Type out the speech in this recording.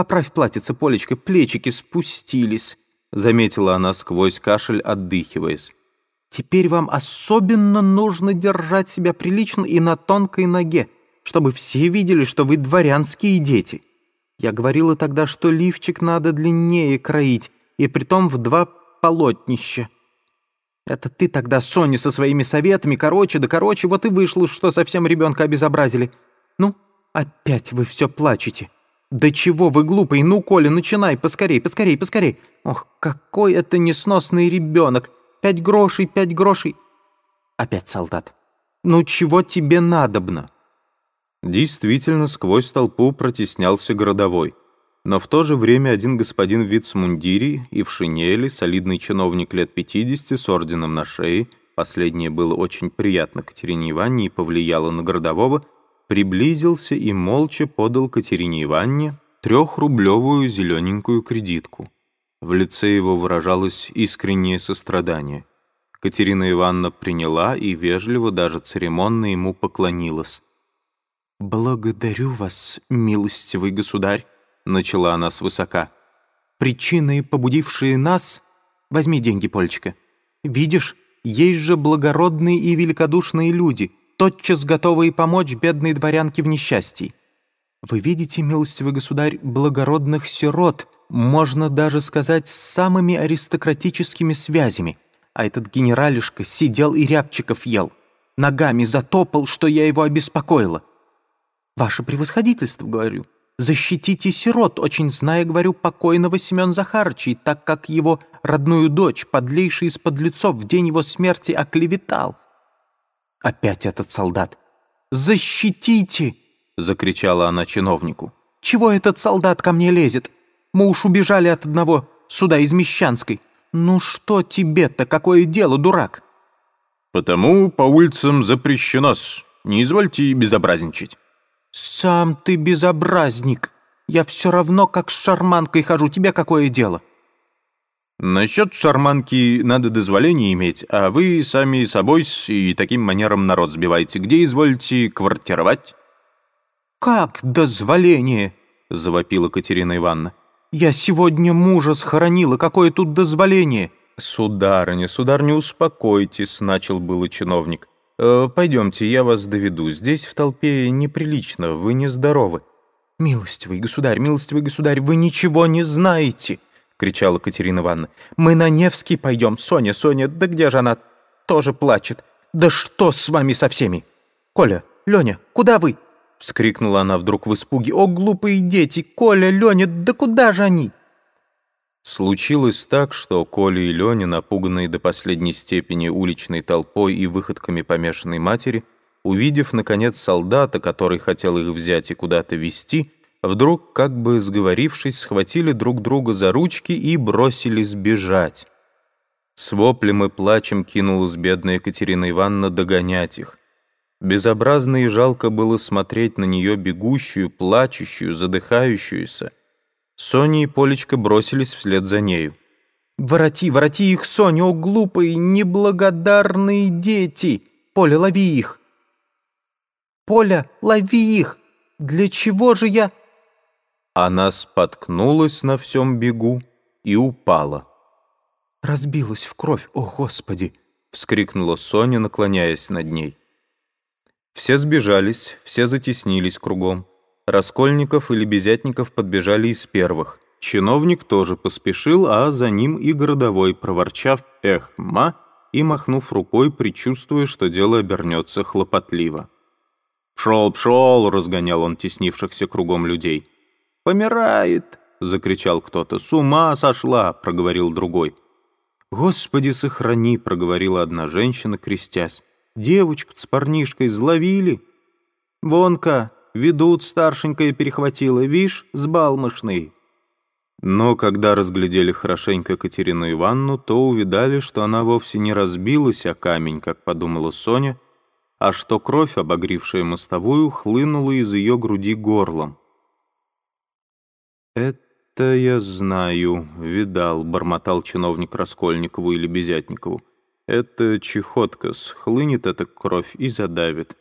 Поправь платьице, Полечка, плечики спустились», — заметила она сквозь кашель, отдыхиваясь. «Теперь вам особенно нужно держать себя прилично и на тонкой ноге, чтобы все видели, что вы дворянские дети. Я говорила тогда, что лифчик надо длиннее кроить, и притом в два полотнища. Это ты тогда, Соня, со своими советами, короче да короче, вот и вышло, что совсем ребенка обезобразили. Ну, опять вы все плачете. Да чего вы глупый, ну, Коля, начинай, поскорей, поскорей, поскорей. Ох, какой это несносный ребенок. Пять грошей, пять грошей. Опять солдат. Ну, чего тебе надобно? Действительно, сквозь толпу протеснялся городовой. Но в то же время один господин в вицмундире и в шинели, солидный чиновник лет 50 с орденом на шее, последнее было очень приятно Катерине Ивановне и повлияло на городового, приблизился и молча подал Катерине Ивановне трехрублевую зелененькую кредитку. В лице его выражалось искреннее сострадание. Катерина Ивановна приняла и вежливо, даже церемонно ему поклонилась. «Благодарю вас, милостивый государь», — начала она свысока. «Причины, побудившие нас... Возьми деньги, Полечка. Видишь, есть же благородные и великодушные люди, тотчас готовые помочь бедной дворянке в несчастье. Вы видите, милостивый государь, благородных сирот, можно даже сказать, с самыми аристократическими связями, а этот генералишка сидел и рябчиков ел, ногами затопал, что я его обеспокоила. Ваше превосходительство, говорю, защитите сирот, очень зная, говорю, покойного Семен Захарыча, так как его родную дочь, подлейший из подлецов, в день его смерти оклеветал. Опять этот солдат. «Защитите!» — закричала она чиновнику. «Чего этот солдат ко мне лезет? Мы уж убежали от одного сюда из Мещанской. Ну что тебе-то, какое дело, дурак?» «Потому по улицам запрещено-с. Не извольте безобразничать». «Сам ты безобразник. Я все равно как с шарманкой хожу. Тебе какое дело?» «Насчет шарманки надо дозволение иметь, а вы сами собой и таким манером народ сбиваете. Где извольте квартировать?» «Как дозволение?» — завопила Катерина Ивановна. «Я сегодня мужа схоронила. Какое тут дозволение?» «Сударыня, сударыня, успокойтесь», — начал было чиновник. «Э, «Пойдемте, я вас доведу. Здесь в толпе неприлично, вы нездоровы». «Милостивый государь, милостивый государь, вы ничего не знаете!» — кричала Катерина Ивановна. «Мы на Невский пойдем. Соня, Соня, да где же она? Тоже плачет. Да что с вами со всеми? Коля, Леня, куда вы?» — вскрикнула она вдруг в испуге. «О, глупые дети! Коля, Леня, да куда же они?» Случилось так, что Коля и Леня, напуганные до последней степени уличной толпой и выходками помешанной матери, увидев, наконец, солдата, который хотел их взять и куда-то везти, вдруг, как бы сговорившись, схватили друг друга за ручки и бросились бежать. С воплем и плачем кинулась бедная Екатерина Ивановна догонять их. Безобразно и жалко было смотреть на нее бегущую, плачущую, задыхающуюся, Соня и Полечка бросились вслед за нею. «Вороти, вороти их, Соня, о глупые, неблагодарные дети! Поля, лови их!» «Поля, лови их! Для чего же я...» Она споткнулась на всем бегу и упала. «Разбилась в кровь, о Господи!» — вскрикнула Соня, наклоняясь над ней. Все сбежались, все затеснились кругом. Раскольников и Лебезятников подбежали из первых. Чиновник тоже поспешил, а за ним и городовой, проворчав «эх, ма!» и махнув рукой, предчувствуя, что дело обернется хлопотливо. «Пшел, пшел!» — разгонял он теснившихся кругом людей. «Помирает!» — закричал кто-то. «С ума сошла!» — проговорил другой. «Господи, сохрани!» — проговорила одна женщина, крестясь. «Девочку с парнишкой зловили!» «Вонка, ведут старшенькая перехватила, вишь, сбалмошный». Но когда разглядели хорошенько Катерину Ивановну, то увидали, что она вовсе не разбилась о камень, как подумала Соня, а что кровь, обогрившая мостовую, хлынула из ее груди горлом. «Это я знаю, видал», — бормотал чиновник Раскольникову или Безятникову. «Это чехотка, схлынет эта кровь и задавит.